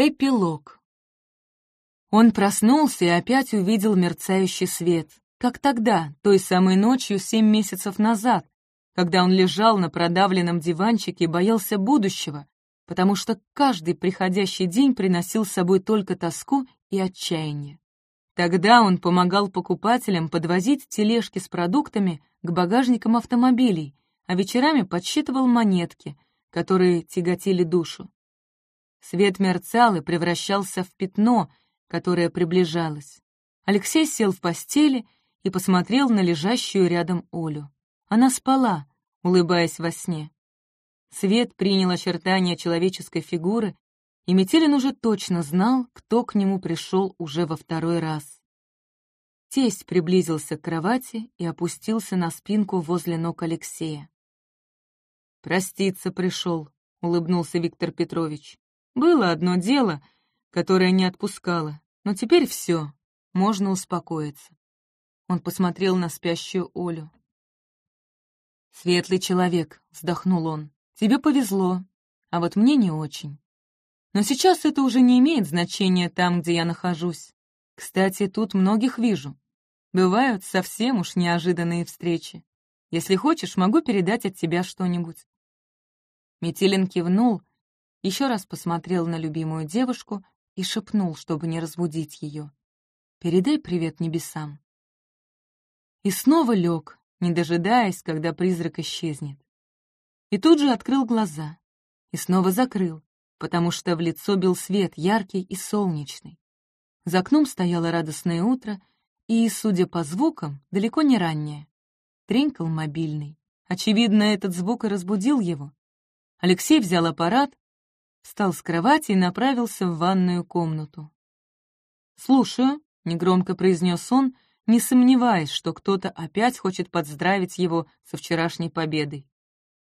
Эпилог. Он проснулся и опять увидел мерцающий свет, как тогда, той самой ночью семь месяцев назад, когда он лежал на продавленном диванчике и боялся будущего, потому что каждый приходящий день приносил с собой только тоску и отчаяние. Тогда он помогал покупателям подвозить тележки с продуктами к багажникам автомобилей, а вечерами подсчитывал монетки, которые тяготили душу. Свет мерцал и превращался в пятно, которое приближалось. Алексей сел в постели и посмотрел на лежащую рядом Олю. Она спала, улыбаясь во сне. Свет принял очертания человеческой фигуры, и Метелин уже точно знал, кто к нему пришел уже во второй раз. Тесть приблизился к кровати и опустился на спинку возле ног Алексея. «Проститься пришел», — улыбнулся Виктор Петрович. Было одно дело, которое не отпускало, но теперь все, можно успокоиться. Он посмотрел на спящую Олю. «Светлый человек», — вздохнул он, — «тебе повезло, а вот мне не очень. Но сейчас это уже не имеет значения там, где я нахожусь. Кстати, тут многих вижу. Бывают совсем уж неожиданные встречи. Если хочешь, могу передать от тебя что-нибудь». Метелин кивнул, еще раз посмотрел на любимую девушку и шепнул, чтобы не разбудить ее. «Передай привет небесам». И снова лег, не дожидаясь, когда призрак исчезнет. И тут же открыл глаза. И снова закрыл, потому что в лицо бил свет, яркий и солнечный. За окном стояло радостное утро, и, судя по звукам, далеко не раннее. Тренькал мобильный. Очевидно, этот звук и разбудил его. Алексей взял аппарат встал с кровати и направился в ванную комнату. «Слушаю», — негромко произнес он, не сомневаясь, что кто-то опять хочет поздравить его со вчерашней победой.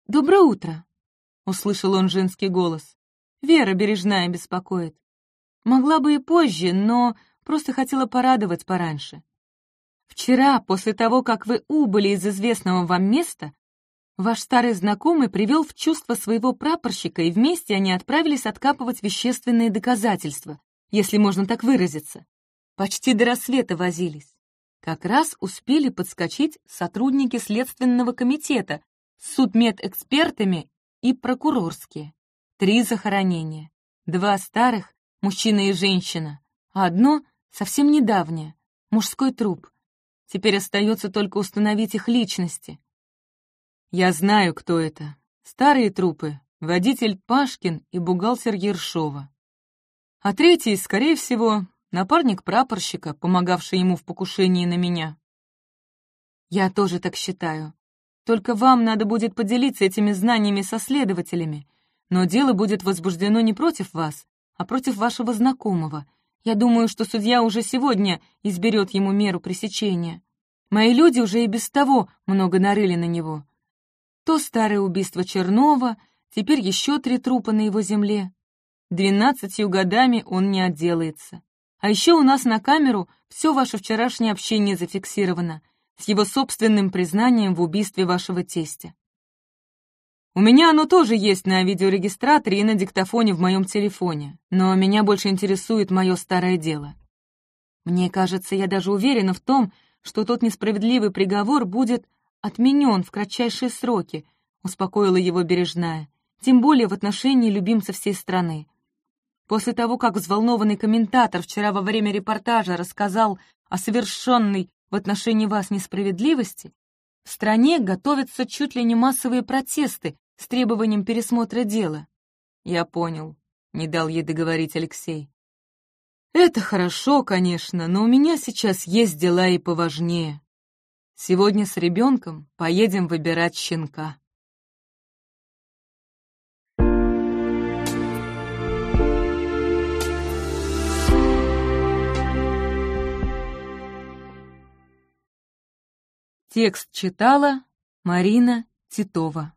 «Доброе утро», — услышал он женский голос. «Вера Бережная беспокоит. Могла бы и позже, но просто хотела порадовать пораньше. Вчера, после того, как вы убыли из известного вам места, Ваш старый знакомый привел в чувство своего прапорщика, и вместе они отправились откапывать вещественные доказательства, если можно так выразиться. Почти до рассвета возились. Как раз успели подскочить сотрудники Следственного комитета судмедэкспертами и прокурорские. Три захоронения. Два старых, мужчина и женщина, а одно совсем недавнее, мужской труп. Теперь остается только установить их личности. Я знаю, кто это. Старые трупы, водитель Пашкин и бухгалтер Ершова. А третий, скорее всего, напарник прапорщика, помогавший ему в покушении на меня. Я тоже так считаю. Только вам надо будет поделиться этими знаниями со следователями, но дело будет возбуждено не против вас, а против вашего знакомого. Я думаю, что судья уже сегодня изберет ему меру пресечения. Мои люди уже и без того много нарыли на него. То старое убийство Чернова, теперь еще три трупа на его земле. Двенадцатью годами он не отделается. А еще у нас на камеру все ваше вчерашнее общение зафиксировано, с его собственным признанием в убийстве вашего тестя. У меня оно тоже есть на видеорегистраторе и на диктофоне в моем телефоне, но меня больше интересует мое старое дело. Мне кажется, я даже уверена в том, что тот несправедливый приговор будет отменен в кратчайшие сроки», — успокоила его бережная, тем более в отношении любимца всей страны. После того, как взволнованный комментатор вчера во время репортажа рассказал о совершенной в отношении вас несправедливости, в стране готовятся чуть ли не массовые протесты с требованием пересмотра дела. «Я понял», — не дал ей договорить Алексей. «Это хорошо, конечно, но у меня сейчас есть дела и поважнее. Сегодня с ребенком поедем выбирать щенка. Текст читала Марина Титова.